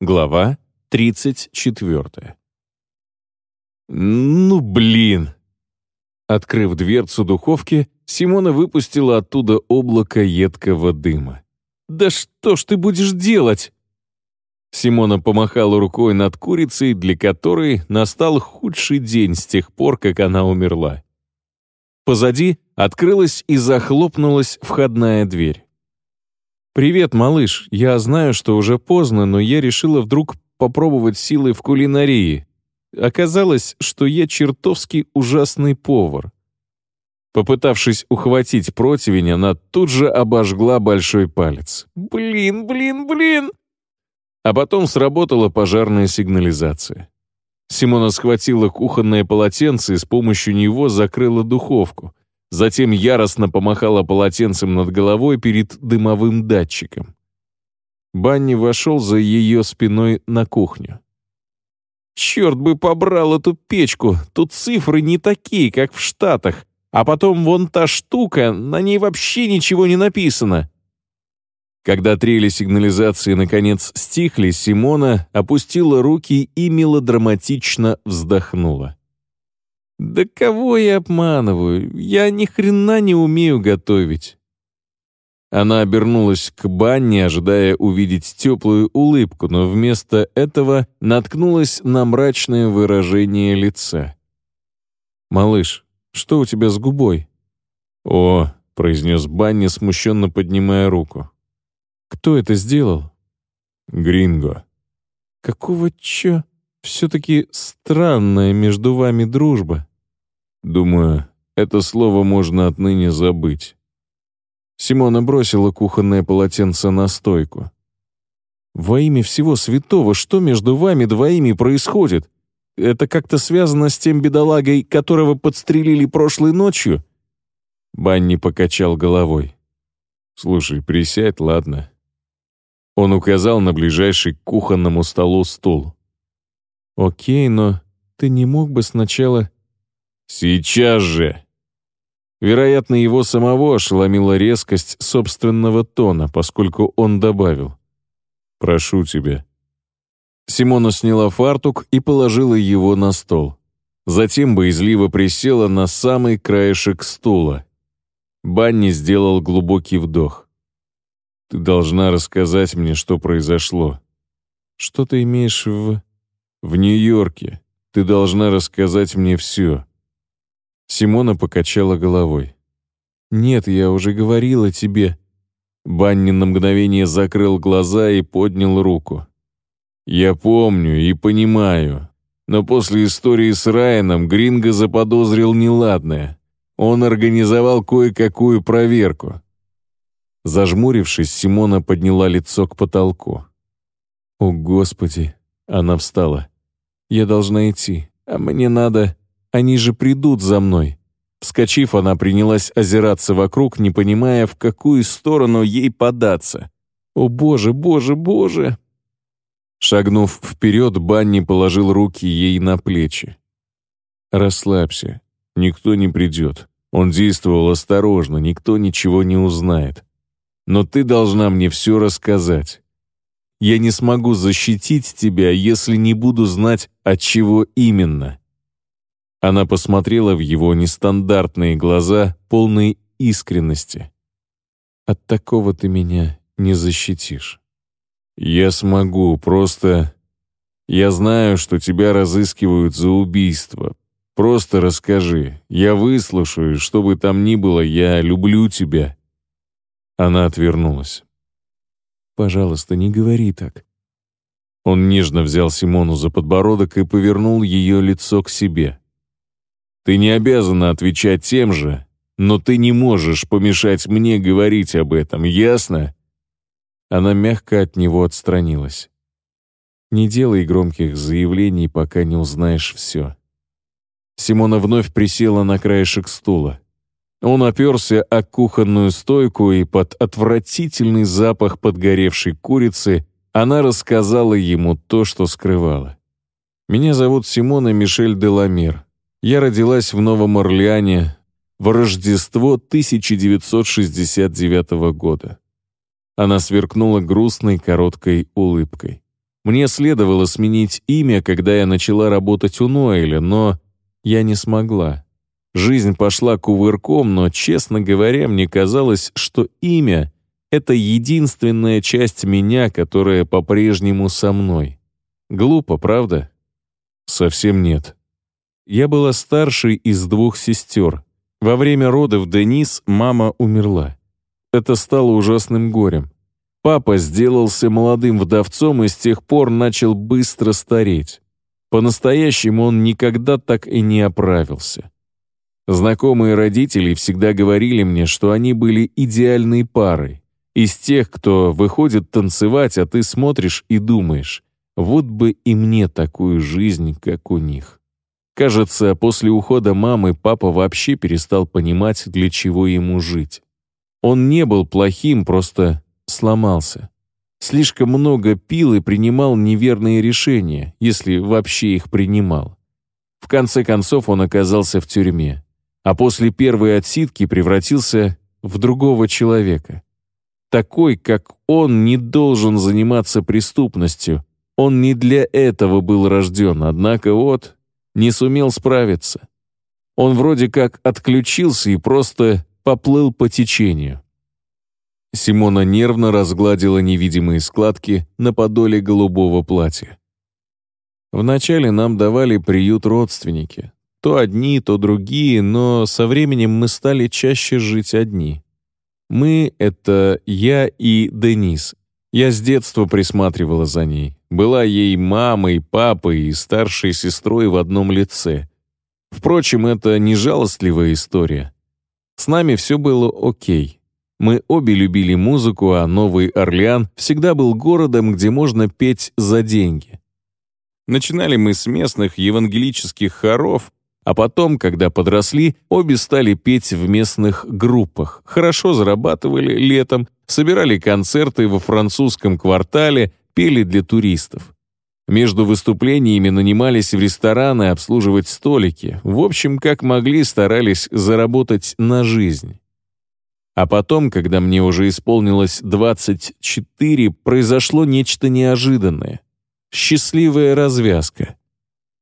Глава 34. «Ну, блин!» Открыв дверцу духовки, Симона выпустила оттуда облако едкого дыма. «Да что ж ты будешь делать?» Симона помахала рукой над курицей, для которой настал худший день с тех пор, как она умерла. Позади открылась и захлопнулась входная дверь. «Привет, малыш. Я знаю, что уже поздно, но я решила вдруг попробовать силы в кулинарии. Оказалось, что я чертовски ужасный повар». Попытавшись ухватить противень, она тут же обожгла большой палец. «Блин, блин, блин!» А потом сработала пожарная сигнализация. Симона схватила кухонное полотенце и с помощью него закрыла духовку. Затем яростно помахала полотенцем над головой перед дымовым датчиком. Банни вошел за ее спиной на кухню. «Черт бы побрал эту печку! Тут цифры не такие, как в Штатах. А потом вон та штука, на ней вообще ничего не написано». Когда трели сигнализации наконец стихли, Симона опустила руки и мелодраматично вздохнула. «Да кого я обманываю? Я ни хрена не умею готовить». Она обернулась к Банне, ожидая увидеть теплую улыбку, но вместо этого наткнулась на мрачное выражение лица. «Малыш, что у тебя с губой?» «О», — произнес Банни, смущенно поднимая руку. «Кто это сделал?» «Гринго». «Какого чё? Все-таки странная между вами дружба». Думаю, это слово можно отныне забыть. Симона бросила кухонное полотенце на стойку. «Во имя всего святого, что между вами двоими происходит? Это как-то связано с тем бедолагой, которого подстрелили прошлой ночью?» Банни покачал головой. «Слушай, присядь, ладно?» Он указал на ближайший к кухонному столу стул. «Окей, но ты не мог бы сначала...» «Сейчас же!» Вероятно, его самого ошеломила резкость собственного тона, поскольку он добавил. «Прошу тебя». Симона сняла фартук и положила его на стол. Затем боязливо присела на самый краешек стула. Банни сделал глубокий вдох. «Ты должна рассказать мне, что произошло». «Что ты имеешь в...» «В Нью-Йорке. Ты должна рассказать мне все. Симона покачала головой. «Нет, я уже говорила тебе». Банни на мгновение закрыл глаза и поднял руку. «Я помню и понимаю, но после истории с Райаном Гринго заподозрил неладное. Он организовал кое-какую проверку». Зажмурившись, Симона подняла лицо к потолку. «О, Господи!» Она встала. «Я должна идти, а мне надо...» Они же придут за мной». Вскочив, она принялась озираться вокруг, не понимая, в какую сторону ей податься. «О боже, боже, боже!» Шагнув вперед, Банни положил руки ей на плечи. «Расслабься. Никто не придет. Он действовал осторожно, никто ничего не узнает. Но ты должна мне все рассказать. Я не смогу защитить тебя, если не буду знать, от чего именно. Она посмотрела в его нестандартные глаза, полные искренности. «От такого ты меня не защитишь». «Я смогу, просто... Я знаю, что тебя разыскивают за убийство. Просто расскажи. Я выслушаю, что бы там ни было, я люблю тебя». Она отвернулась. «Пожалуйста, не говори так». Он нежно взял Симону за подбородок и повернул ее лицо к себе. Ты не обязана отвечать тем же, но ты не можешь помешать мне говорить об этом, ясно?» Она мягко от него отстранилась. «Не делай громких заявлений, пока не узнаешь все». Симона вновь присела на краешек стула. Он оперся о кухонную стойку, и под отвратительный запах подгоревшей курицы она рассказала ему то, что скрывала. «Меня зовут Симона Мишель Деламир. Я родилась в Новом Орлеане в Рождество 1969 года. Она сверкнула грустной короткой улыбкой. Мне следовало сменить имя, когда я начала работать у Ноэля, но я не смогла. Жизнь пошла кувырком, но, честно говоря, мне казалось, что имя — это единственная часть меня, которая по-прежнему со мной. Глупо, правда? Совсем нет. Я была старшей из двух сестер. Во время родов Денис мама умерла. Это стало ужасным горем. Папа сделался молодым вдовцом и с тех пор начал быстро стареть. По-настоящему он никогда так и не оправился. Знакомые родители всегда говорили мне, что они были идеальной парой. Из тех, кто выходит танцевать, а ты смотришь и думаешь, вот бы и мне такую жизнь, как у них. Кажется, после ухода мамы папа вообще перестал понимать, для чего ему жить. Он не был плохим, просто сломался. Слишком много пил и принимал неверные решения, если вообще их принимал. В конце концов он оказался в тюрьме, а после первой отсидки превратился в другого человека. Такой, как он, не должен заниматься преступностью. Он не для этого был рожден, однако вот не сумел справиться. Он вроде как отключился и просто поплыл по течению. Симона нервно разгладила невидимые складки на подоле голубого платья. Вначале нам давали приют родственники. То одни, то другие, но со временем мы стали чаще жить одни. Мы — это я и Денис. Я с детства присматривала за ней была ей мамой, папой и старшей сестрой в одном лице. Впрочем, это не жалостливая история. С нами все было окей. Мы обе любили музыку, а Новый Орлеан всегда был городом, где можно петь за деньги. Начинали мы с местных евангелических хоров, а потом, когда подросли, обе стали петь в местных группах, хорошо зарабатывали летом, собирали концерты во французском квартале, пели для туристов. Между выступлениями нанимались в рестораны обслуживать столики. В общем, как могли, старались заработать на жизнь. А потом, когда мне уже исполнилось 24, произошло нечто неожиданное. Счастливая развязка.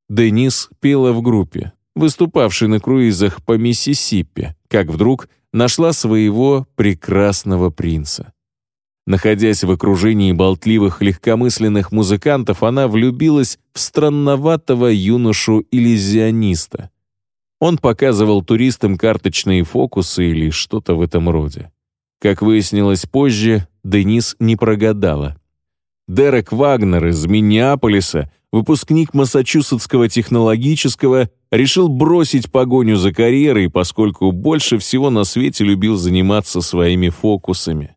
Денис пела в группе, выступавшей на круизах по Миссисипи, как вдруг нашла своего прекрасного принца. Находясь в окружении болтливых легкомысленных музыкантов, она влюбилась в странноватого юношу-иллюзиониста. Он показывал туристам карточные фокусы или что-то в этом роде. Как выяснилось позже, Денис не прогадала. Дерек Вагнер из Миннеаполиса, выпускник Массачусетского технологического, решил бросить погоню за карьерой, поскольку больше всего на свете любил заниматься своими фокусами.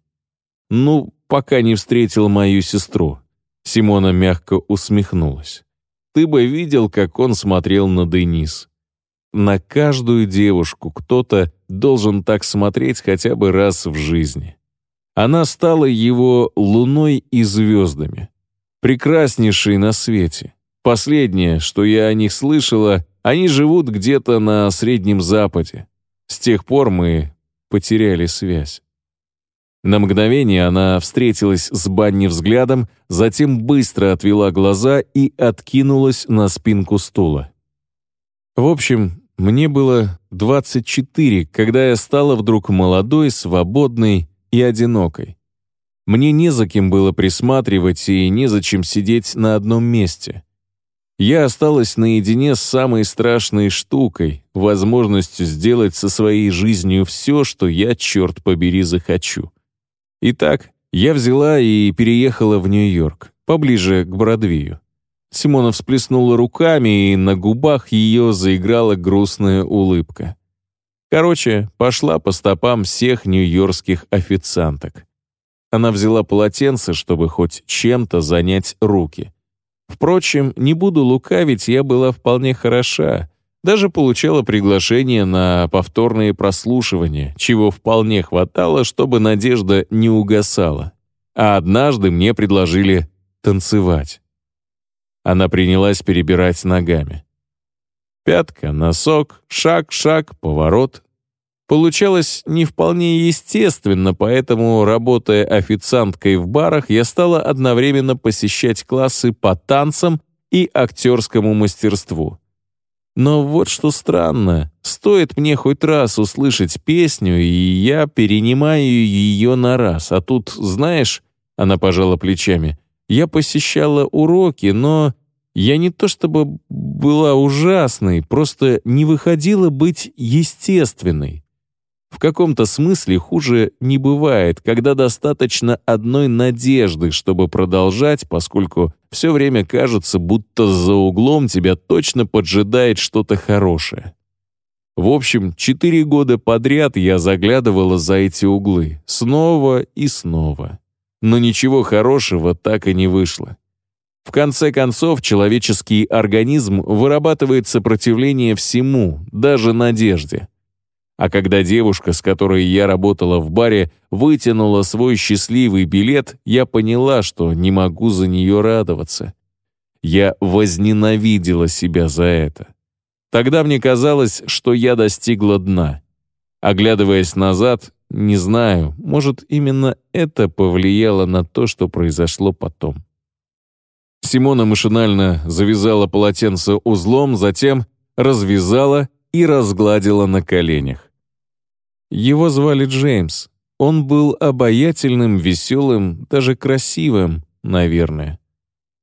«Ну, пока не встретил мою сестру». Симона мягко усмехнулась. «Ты бы видел, как он смотрел на Денис. На каждую девушку кто-то должен так смотреть хотя бы раз в жизни. Она стала его луной и звездами. Прекраснейшей на свете. Последнее, что я о них слышала, они живут где-то на Среднем Западе. С тех пор мы потеряли связь. На мгновение она встретилась с Банни взглядом, затем быстро отвела глаза и откинулась на спинку стула. В общем, мне было 24, когда я стала вдруг молодой, свободной и одинокой. Мне не за кем было присматривать и незачем сидеть на одном месте. Я осталась наедине с самой страшной штукой, возможностью сделать со своей жизнью все, что я, черт побери, захочу. Итак, я взяла и переехала в Нью-Йорк, поближе к Бродвею. Симона всплеснула руками, и на губах ее заиграла грустная улыбка. Короче, пошла по стопам всех нью-йоркских официанток. Она взяла полотенце, чтобы хоть чем-то занять руки. Впрочем, не буду лукавить, я была вполне хороша, даже получала приглашение на повторные прослушивания, чего вполне хватало, чтобы надежда не угасала. А однажды мне предложили танцевать. Она принялась перебирать ногами. Пятка, носок, шаг, шаг, поворот. Получалось не вполне естественно, поэтому, работая официанткой в барах, я стала одновременно посещать классы по танцам и актерскому мастерству. Но вот что странно, стоит мне хоть раз услышать песню, и я перенимаю ее на раз, а тут, знаешь, она пожала плечами, я посещала уроки, но я не то чтобы была ужасной, просто не выходила быть естественной. В каком-то смысле хуже не бывает, когда достаточно одной надежды, чтобы продолжать, поскольку все время кажется, будто за углом тебя точно поджидает что-то хорошее. В общем, четыре года подряд я заглядывала за эти углы, снова и снова. Но ничего хорошего так и не вышло. В конце концов, человеческий организм вырабатывает сопротивление всему, даже надежде. А когда девушка, с которой я работала в баре, вытянула свой счастливый билет, я поняла, что не могу за нее радоваться. Я возненавидела себя за это. Тогда мне казалось, что я достигла дна. Оглядываясь назад, не знаю, может, именно это повлияло на то, что произошло потом. Симона машинально завязала полотенце узлом, затем развязала и разгладила на коленях. Его звали Джеймс. Он был обаятельным, веселым, даже красивым, наверное.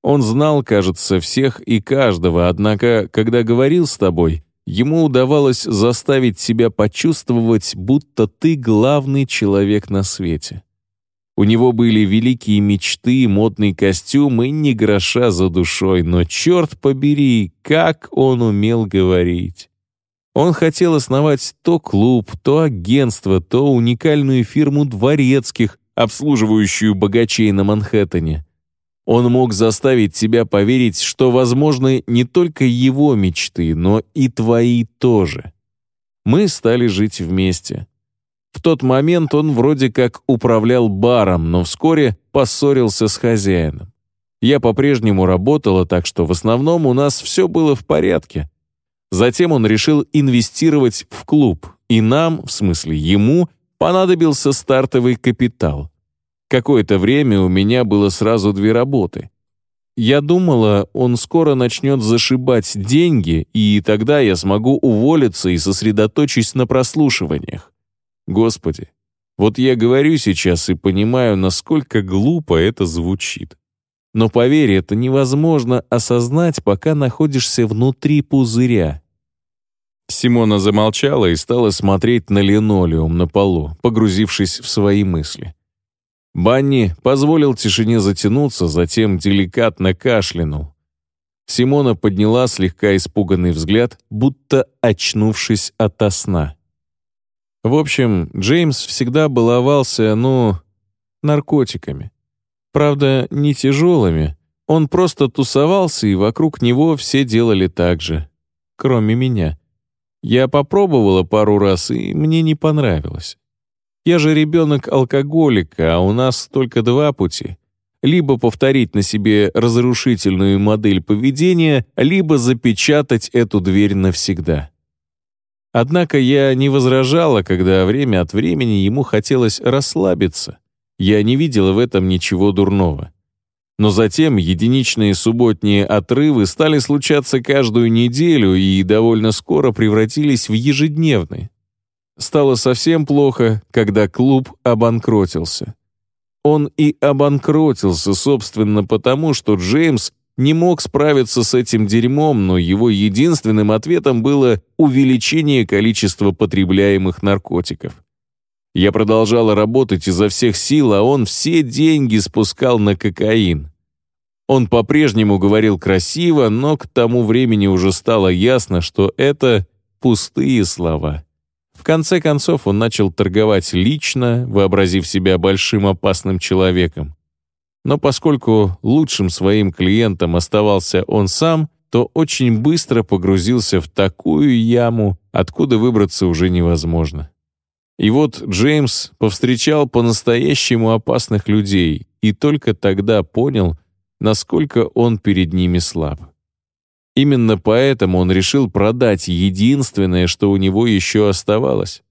Он знал, кажется, всех и каждого, однако, когда говорил с тобой, ему удавалось заставить себя почувствовать, будто ты главный человек на свете. У него были великие мечты, модный костюм и ни гроша за душой, но черт побери, как он умел говорить. Он хотел основать то клуб, то агентство, то уникальную фирму дворецких, обслуживающую богачей на Манхэттене. Он мог заставить тебя поверить, что возможны не только его мечты, но и твои тоже. Мы стали жить вместе. В тот момент он вроде как управлял баром, но вскоре поссорился с хозяином. Я по-прежнему работала, так что в основном у нас все было в порядке. Затем он решил инвестировать в клуб, и нам, в смысле ему, понадобился стартовый капитал. Какое-то время у меня было сразу две работы. Я думала, он скоро начнет зашибать деньги, и тогда я смогу уволиться и сосредоточусь на прослушиваниях. Господи, вот я говорю сейчас и понимаю, насколько глупо это звучит. Но поверь, это невозможно осознать, пока находишься внутри пузыря. Симона замолчала и стала смотреть на линолеум на полу, погрузившись в свои мысли. Банни позволил тишине затянуться, затем деликатно кашлянул. Симона подняла слегка испуганный взгляд, будто очнувшись ото сна. В общем, Джеймс всегда баловался, ну, наркотиками. Правда, не тяжелыми. Он просто тусовался, и вокруг него все делали так же. Кроме меня. Я попробовала пару раз, и мне не понравилось. Я же ребенок алкоголика, а у нас только два пути. Либо повторить на себе разрушительную модель поведения, либо запечатать эту дверь навсегда. Однако я не возражала, когда время от времени ему хотелось расслабиться. Я не видела в этом ничего дурного. Но затем единичные субботние отрывы стали случаться каждую неделю и довольно скоро превратились в ежедневные. Стало совсем плохо, когда клуб обанкротился. Он и обанкротился, собственно, потому что Джеймс не мог справиться с этим дерьмом, но его единственным ответом было увеличение количества потребляемых наркотиков. Я продолжала работать изо всех сил, а он все деньги спускал на кокаин. Он по-прежнему говорил красиво, но к тому времени уже стало ясно, что это пустые слова. В конце концов он начал торговать лично, вообразив себя большим опасным человеком. Но поскольку лучшим своим клиентом оставался он сам, то очень быстро погрузился в такую яму, откуда выбраться уже невозможно. И вот Джеймс повстречал по-настоящему опасных людей и только тогда понял, насколько он перед ними слаб. Именно поэтому он решил продать единственное, что у него еще оставалось.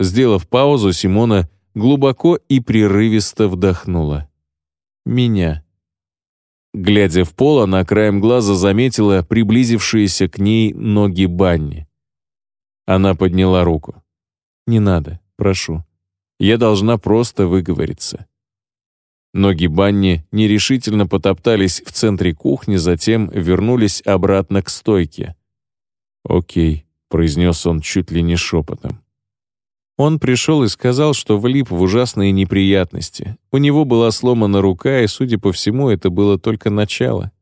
Сделав паузу, Симона глубоко и прерывисто вдохнула. «Меня». Глядя в пол, она краем глаза заметила приблизившиеся к ней ноги Банни. Она подняла руку. «Не надо, прошу. Я должна просто выговориться». Ноги Банни нерешительно потоптались в центре кухни, затем вернулись обратно к стойке. «Окей», — произнес он чуть ли не шепотом. Он пришел и сказал, что влип в ужасные неприятности. У него была сломана рука, и, судя по всему, это было только начало.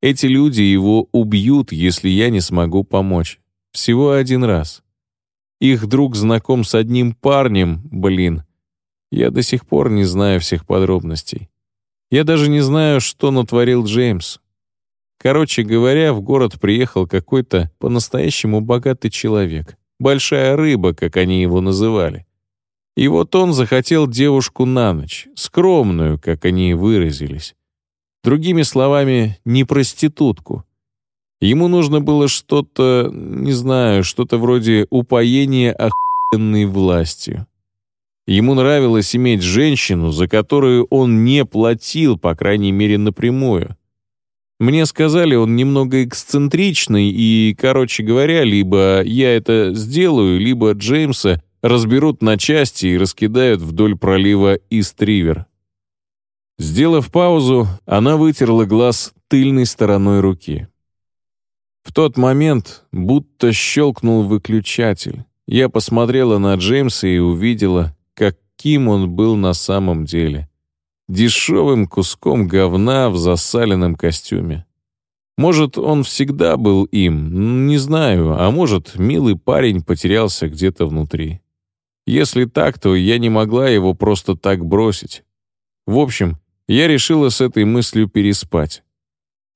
Эти люди его убьют, если я не смогу помочь. Всего один раз. Их друг знаком с одним парнем, блин. Я до сих пор не знаю всех подробностей. Я даже не знаю, что натворил Джеймс. Короче говоря, в город приехал какой-то по-настоящему богатый человек. Большая рыба, как они его называли. И вот он захотел девушку на ночь, скромную, как они выразились. Другими словами, не проститутку. Ему нужно было что-то, не знаю, что-то вроде упоения охуенной властью. Ему нравилось иметь женщину, за которую он не платил, по крайней мере, напрямую. Мне сказали, он немного эксцентричный, и, короче говоря, либо я это сделаю, либо Джеймса разберут на части и раскидают вдоль пролива Ист-Ривер. Сделав паузу, она вытерла глаз тыльной стороной руки. В тот момент будто щелкнул выключатель. Я посмотрела на Джеймса и увидела, каким он был на самом деле дешевым куском говна в засаленном костюме. Может, он всегда был им, не знаю, а может, милый парень потерялся где-то внутри. Если так, то я не могла его просто так бросить. В общем, я решила с этой мыслью переспать.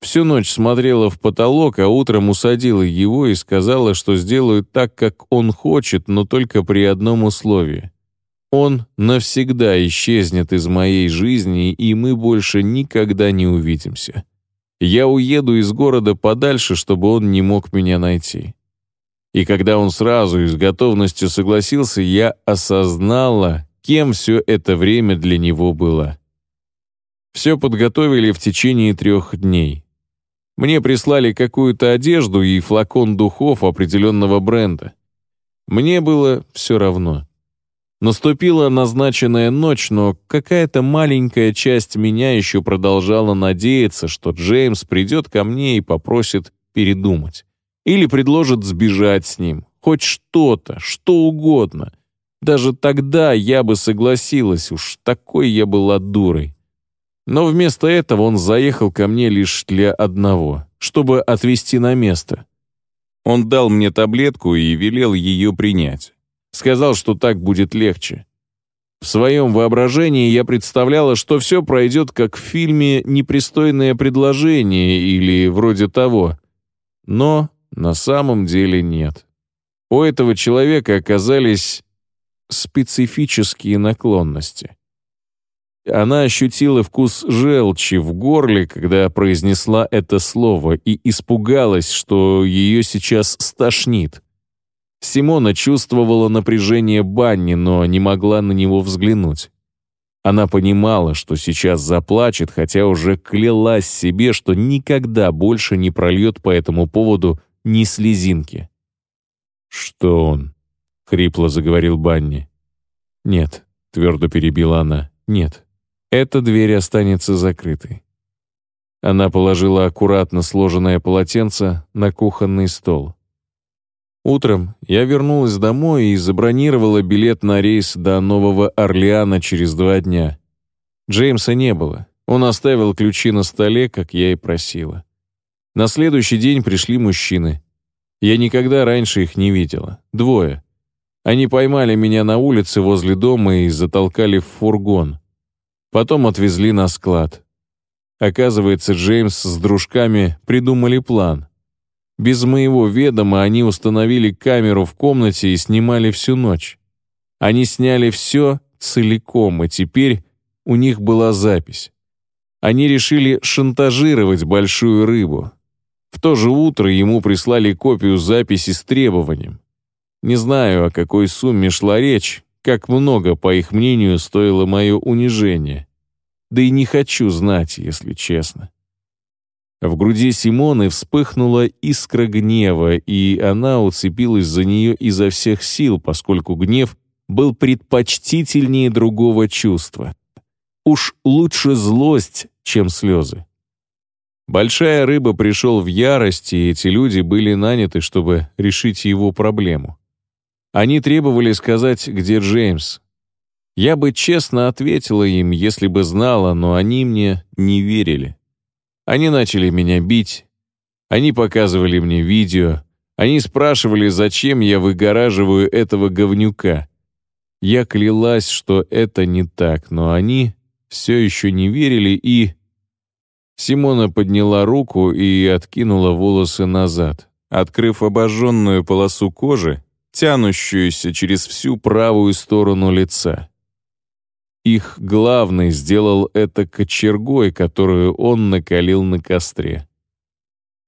Всю ночь смотрела в потолок, а утром усадила его и сказала, что сделаю так, как он хочет, но только при одном условии. Он навсегда исчезнет из моей жизни, и мы больше никогда не увидимся. Я уеду из города подальше, чтобы он не мог меня найти. И когда он сразу и с готовностью согласился, я осознала, кем все это время для него было. Все подготовили в течение трех дней. Мне прислали какую-то одежду и флакон духов определенного бренда. Мне было все равно. Наступила назначенная ночь, но какая-то маленькая часть меня еще продолжала надеяться, что Джеймс придет ко мне и попросит передумать. Или предложит сбежать с ним. Хоть что-то, что угодно. Даже тогда я бы согласилась, уж такой я была дурой. Но вместо этого он заехал ко мне лишь для одного, чтобы отвезти на место. Он дал мне таблетку и велел ее принять. Сказал, что так будет легче. В своем воображении я представляла, что все пройдет как в фильме «Непристойное предложение» или вроде того. Но на самом деле нет. У этого человека оказались специфические наклонности. Она ощутила вкус желчи в горле, когда произнесла это слово, и испугалась, что ее сейчас стошнит. Симона чувствовала напряжение Банни, но не могла на него взглянуть. Она понимала, что сейчас заплачет, хотя уже клялась себе, что никогда больше не прольет по этому поводу ни слезинки. «Что он?» — хрипло заговорил Банни. «Нет», — твердо перебила она, — «нет. Эта дверь останется закрытой». Она положила аккуратно сложенное полотенце на кухонный стол. Утром я вернулась домой и забронировала билет на рейс до Нового Орлеана через два дня. Джеймса не было. Он оставил ключи на столе, как я и просила. На следующий день пришли мужчины. Я никогда раньше их не видела. Двое. Они поймали меня на улице возле дома и затолкали в фургон. Потом отвезли на склад. Оказывается, Джеймс с дружками придумали план — без моего ведома они установили камеру в комнате и снимали всю ночь. Они сняли все целиком, и теперь у них была запись. Они решили шантажировать большую рыбу. В то же утро ему прислали копию записи с требованием. Не знаю, о какой сумме шла речь, как много, по их мнению, стоило мое унижение. Да и не хочу знать, если честно. В груди Симоны вспыхнула искра гнева, и она уцепилась за нее изо всех сил, поскольку гнев был предпочтительнее другого чувства. Уж лучше злость, чем слезы. Большая рыба пришел в ярость, и эти люди были наняты, чтобы решить его проблему. Они требовали сказать, где Джеймс. Я бы честно ответила им, если бы знала, но они мне не верили. Они начали меня бить. Они показывали мне видео. Они спрашивали, зачем я выгораживаю этого говнюка. Я клялась, что это не так, но они все еще не верили и... Симона подняла руку и откинула волосы назад, открыв обожженную полосу кожи, тянущуюся через всю правую сторону лица. Их главный сделал это кочергой, которую он накалил на костре.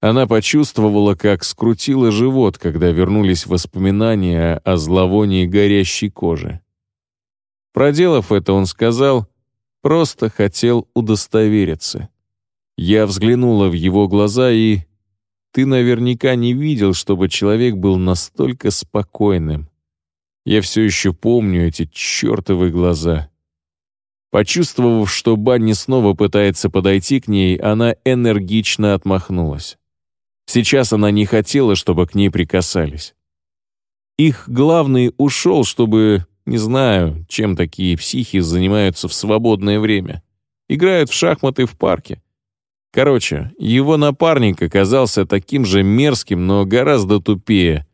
Она почувствовала, как скрутила живот, когда вернулись воспоминания о зловонии горящей кожи. Проделав это, он сказал, просто хотел удостовериться. Я взглянула в его глаза и ты наверняка не видел, чтобы человек был настолько спокойным. Я все еще помню эти чертовы глаза. Почувствовав, что Банни снова пытается подойти к ней, она энергично отмахнулась. Сейчас она не хотела, чтобы к ней прикасались. Их главный ушел, чтобы, не знаю, чем такие психи занимаются в свободное время. Играют в шахматы в парке. Короче, его напарник оказался таким же мерзким, но гораздо тупее.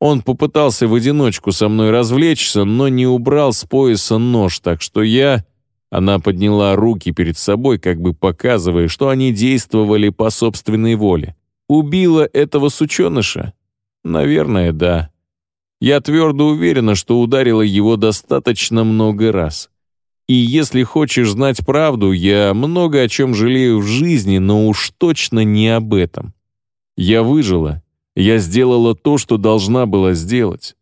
Он попытался в одиночку со мной развлечься, но не убрал с пояса нож, так что я... Она подняла руки перед собой, как бы показывая, что они действовали по собственной воле. Убила этого сученыша? Наверное, да. Я твердо уверена, что ударила его достаточно много раз. И если хочешь знать правду, я много о чем жалею в жизни, но уж точно не об этом. Я выжила. Я сделала то, что должна была сделать.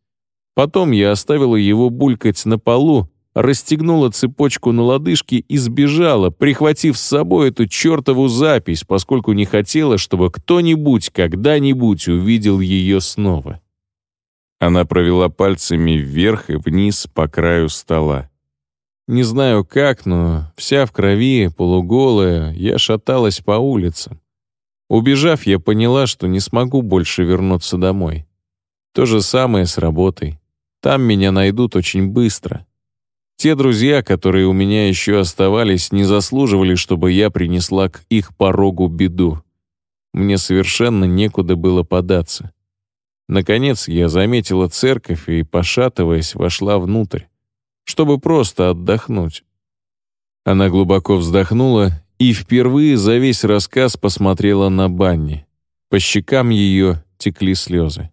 Потом я оставила его булькать на полу, расстегнула цепочку на лодыжке и сбежала, прихватив с собой эту чертову запись, поскольку не хотела, чтобы кто-нибудь когда-нибудь увидел ее снова. Она провела пальцами вверх и вниз по краю стола. Не знаю как, но вся в крови, полуголая, я шаталась по улицам. Убежав, я поняла, что не смогу больше вернуться домой. То же самое с работой. Там меня найдут очень быстро. Те друзья, которые у меня еще оставались, не заслуживали, чтобы я принесла к их порогу беду. Мне совершенно некуда было податься. Наконец я заметила церковь и, пошатываясь, вошла внутрь чтобы просто отдохнуть. Она глубоко вздохнула и впервые за весь рассказ посмотрела на Банни. По щекам ее текли слезы.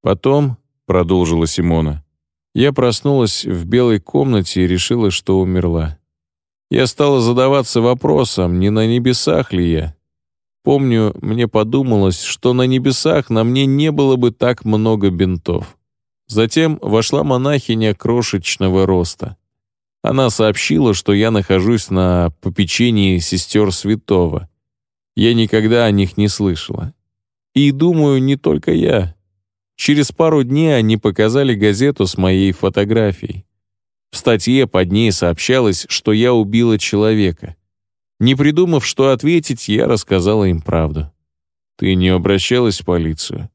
Потом, продолжила Симона, я проснулась в белой комнате и решила, что умерла. Я стала задаваться вопросом, не на небесах ли я. Помню, мне подумалось, что на небесах на мне не было бы так много бинтов. Затем вошла монахиня крошечного роста. Она сообщила, что я нахожусь на попечении сестер святого. Я никогда о них не слышала. И думаю, не только я. Через пару дней они показали газету с моей фотографией. В статье под ней сообщалось, что я убила человека. Не придумав, что ответить, я рассказала им правду. «Ты не обращалась в полицию?»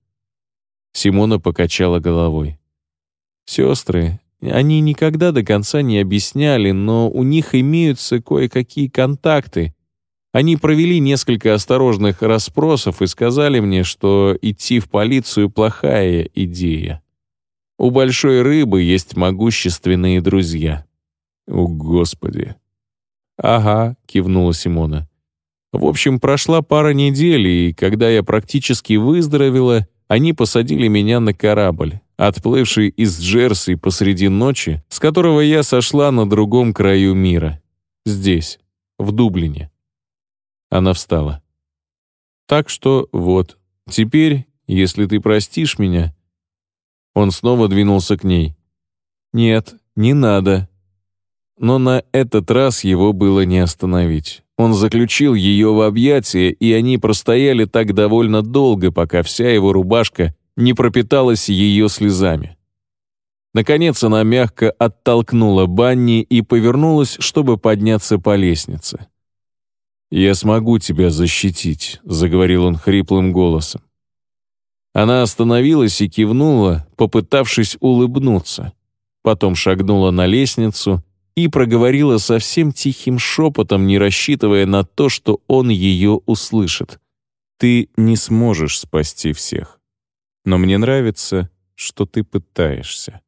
Симона покачала головой. Сестры, они никогда до конца не объясняли, но у них имеются кое-какие контакты. Они провели несколько осторожных расспросов и сказали мне, что идти в полицию — плохая идея. У большой рыбы есть могущественные друзья. О, Господи. Ага, кивнула Симона. В общем, прошла пара недель, и когда я практически выздоровела, они посадили меня на корабль, отплывший из Джерси посреди ночи, с которого я сошла на другом краю мира. Здесь, в Дублине. Она встала. Так что вот, теперь, если ты простишь меня... Он снова двинулся к ней. «Нет, не надо». Но на этот раз его было не остановить. Он заключил ее в объятия, и они простояли так довольно долго, пока вся его рубашка не пропиталась ее слезами. Наконец она мягко оттолкнула Банни и повернулась, чтобы подняться по лестнице. «Я смогу тебя защитить», — заговорил он хриплым голосом. Она остановилась и кивнула, попытавшись улыбнуться. Потом шагнула на лестницу и проговорила совсем тихим шепотом, не рассчитывая на то, что он ее услышит. «Ты не сможешь спасти всех. Но мне нравится, что ты пытаешься».